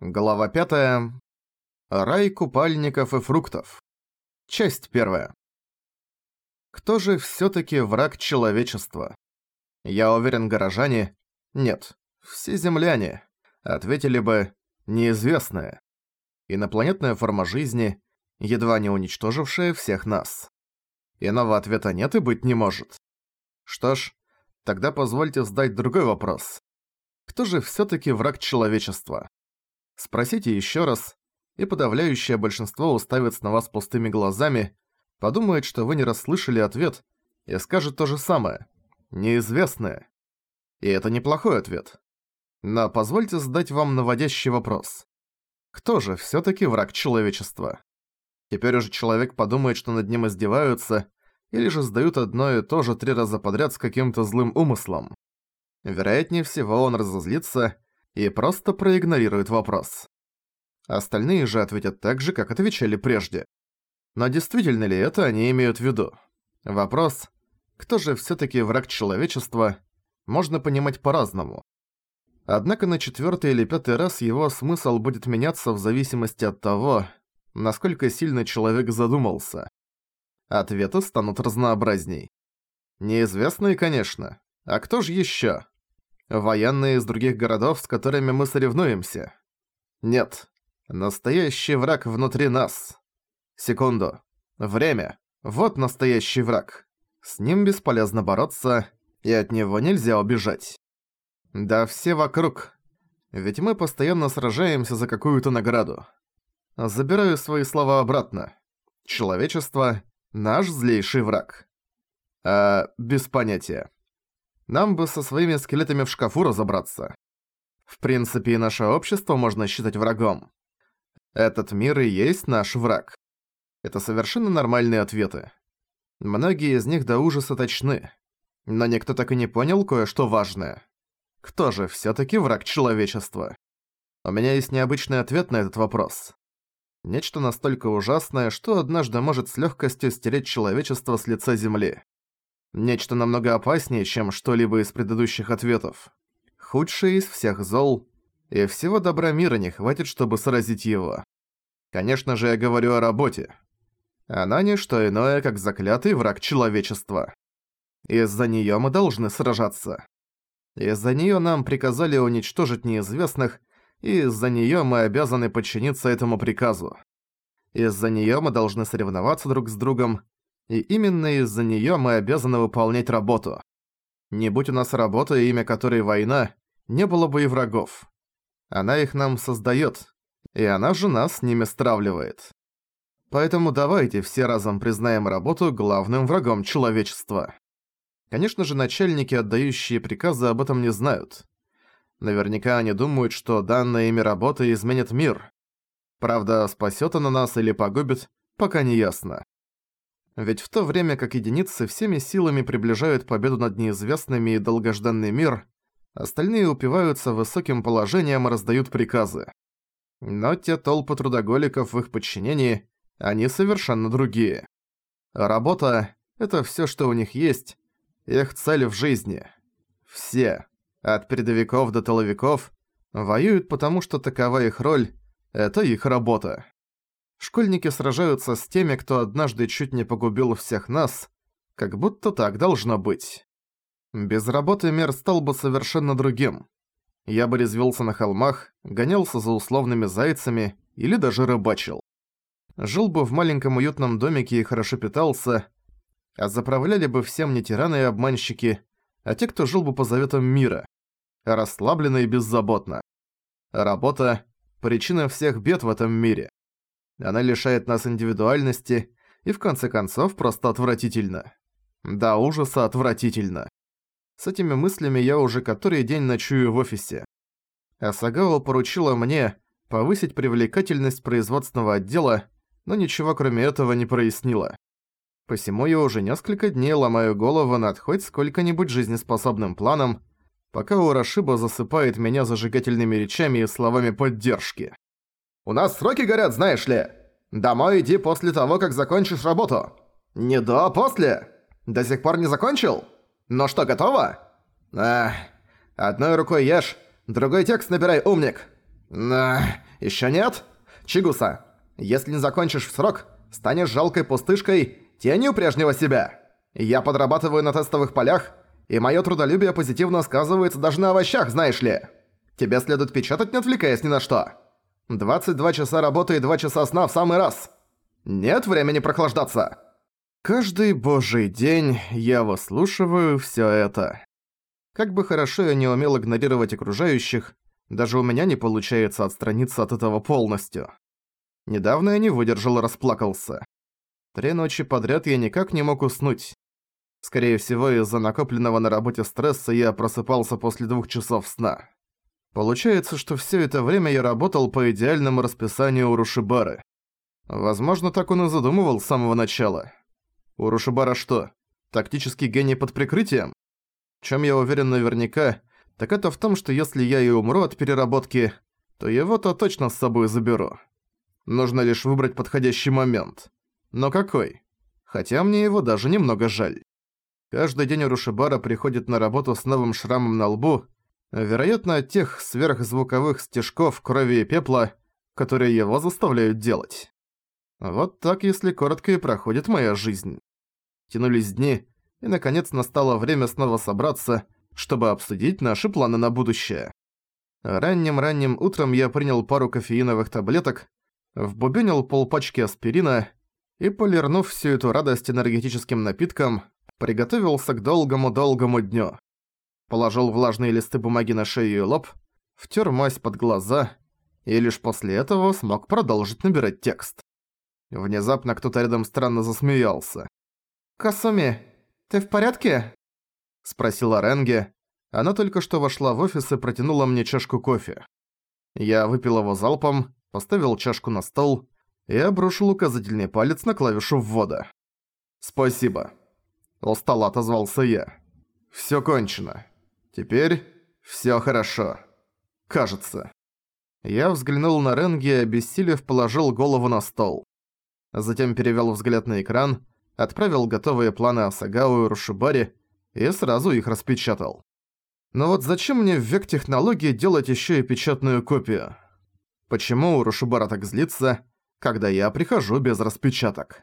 Глава 5. Рай купальников и фруктов. Часть 1. Кто же всё-таки враг человечества? Я уверен, горожане... Нет, все земляне. Ответили бы «неизвестное». Инопланетная форма жизни, едва не уничтожившая всех нас. Иного ответа нет и быть не может. Что ж, тогда позвольте задать другой вопрос. Кто же всё-таки враг человечества? Спросите еще раз, и подавляющее большинство уставится на вас пустыми глазами, подумает, что вы не расслышали ответ, и скажет то же самое. Неизвестное. И это неплохой ответ. Но позвольте задать вам наводящий вопрос. Кто же всё-таки враг человечества? Теперь уже человек подумает, что над ним издеваются, или же сдают одно и то же три раза подряд с каким-то злым умыслом. Вероятнее всего он разозлится и просто проигнорирует вопрос. Остальные же ответят так же, как отвечали прежде. Но действительно ли это они имеют в виду? Вопрос, кто же всё-таки враг человечества, можно понимать по-разному. Однако на четвёртый или пятый раз его смысл будет меняться в зависимости от того, насколько сильно человек задумался. Ответы станут разнообразней. Неизвестные, конечно. А кто же ещё? Военные из других городов, с которыми мы соревнуемся. Нет. Настоящий враг внутри нас. Секунду. Время. Вот настоящий враг. С ним бесполезно бороться, и от него нельзя убежать. Да все вокруг. Ведь мы постоянно сражаемся за какую-то награду. Забираю свои слова обратно. Человечество — наш злейший враг. А, без понятия. Нам бы со своими скелетами в шкафу разобраться. В принципе, и наше общество можно считать врагом. Этот мир и есть наш враг. Это совершенно нормальные ответы. Многие из них до ужаса точны. Но никто так и не понял кое-что важное. Кто же всё-таки враг человечества? У меня есть необычный ответ на этот вопрос. Нечто настолько ужасное, что однажды может с лёгкостью стереть человечество с лица Земли. Нечто намного опаснее, чем что-либо из предыдущих ответов. Худший из всех зол, и всего добра мира не хватит, чтобы сразить его. Конечно же, я говорю о работе. Она не что иное, как заклятый враг человечества. Из-за неё мы должны сражаться. Из-за неё нам приказали уничтожить неизвестных, и из-за неё мы обязаны подчиниться этому приказу. Из-за неё мы должны соревноваться друг с другом, и именно из-за неё мы обязаны выполнять работу. Не будь у нас работа, имя которой война, не было бы и врагов. Она их нам создаёт, и она же нас с ними стравливает. Поэтому давайте все разом признаем работу главным врагом человечества. Конечно же, начальники, отдающие приказы, об этом не знают. Наверняка они думают, что данная ими работа изменит мир. Правда, спасёт она нас или погубит, пока не ясно. Ведь в то время как единицы всеми силами приближают победу над неизвестными и долгожданный мир, остальные упиваются высоким положением и раздают приказы. Но те толпы трудоголиков в их подчинении, они совершенно другие. Работа — это всё, что у них есть, их цель в жизни. Все, от передовиков до тыловиков, воюют потому, что такова их роль, это их работа. Школьники сражаются с теми, кто однажды чуть не погубил всех нас, как будто так должно быть. Без работы мир стал бы совершенно другим. Я бы резвился на холмах, гонялся за условными зайцами или даже рыбачил. Жил бы в маленьком уютном домике и хорошо питался, а заправляли бы всем не тираны и обманщики, а те, кто жил бы по заветам мира, расслабленно и беззаботно. Работа – причина всех бед в этом мире. Она лишает нас индивидуальности и в конце концов просто отвратительно. Да ужаса отвратительно. С этими мыслями я уже который день ночую в офисе. Асагао поручила мне повысить привлекательность производственного отдела, но ничего кроме этого не прояснила. Посему я уже несколько дней ломаю голову над хоть сколько-нибудь жизнеспособным планом, пока Урашиба засыпает меня зажигательными речами и словами поддержки. У нас сроки горят, знаешь ли. Домой иди после того, как закончишь работу. Не до, а после. До сих пор не закончил? Ну что, готово? Эх, одной рукой ешь, другой текст набирай, умник. На, ещё нет? Чигуса, если не закончишь в срок, станешь жалкой пустышкой, тенью прежнего себя. Я подрабатываю на тестовых полях, и моё трудолюбие позитивно сказывается даже на овощах, знаешь ли. Тебе следует печатать, не отвлекаясь ни на что. 22 часа работы и 2 часа сна в самый раз. Нет времени прохлаждаться. Каждый божий день я выслушиваю всё это. Как бы хорошо я не умел игнорировать окружающих, даже у меня не получается отстраниться от этого полностью. Недавно я не выдержал и расплакался. Три ночи подряд я никак не мог уснуть. Скорее всего, из-за накопленного на работе стресса я просыпался после двух часов сна. Получается, что всё это время я работал по идеальному расписанию Урушибары. Возможно, так он и задумывал с самого начала. Урушибара что, тактический гений под прикрытием? В чём я уверен наверняка, так это в том, что если я и умру от переработки, то его-то точно с собой заберу. Нужно лишь выбрать подходящий момент. Но какой? Хотя мне его даже немного жаль. Каждый день Рушибара приходит на работу с новым шрамом на лбу, вероятно, от тех сверхзвуковых стежков крови и пепла, которые его заставляют делать. Вот так, если коротко, и проходит моя жизнь. Тянулись дни, и наконец настало время снова собраться, чтобы обсудить наши планы на будущее. Ранним-ранним утром я принял пару кофеиновых таблеток, вбубенил полпачки аспирина и, полирнув всю эту радость энергетическим напитком, приготовился к долгому-долгому дню. Положил влажные листы бумаги на шею и лоб, втер мазь под глаза и лишь после этого смог продолжить набирать текст. Внезапно кто-то рядом странно засмеялся. «Касуми, ты в порядке?» Спросила Ренге. Она только что вошла в офис и протянула мне чашку кофе. Я выпил его залпом, поставил чашку на стол и обрушил указательный палец на клавишу ввода. «Спасибо». Устало отозвался я. «Всё кончено. Теперь всё хорошо. Кажется». Я взглянул на Ренги обессилев, положил голову на стол. Затем перевёл взгляд на экран, отправил готовые планы Асагау и Рушибари и сразу их распечатал. Но вот зачем мне в век технологий делать ещё и печатную копию? Почему Урушибара так злится, когда я прихожу без распечаток?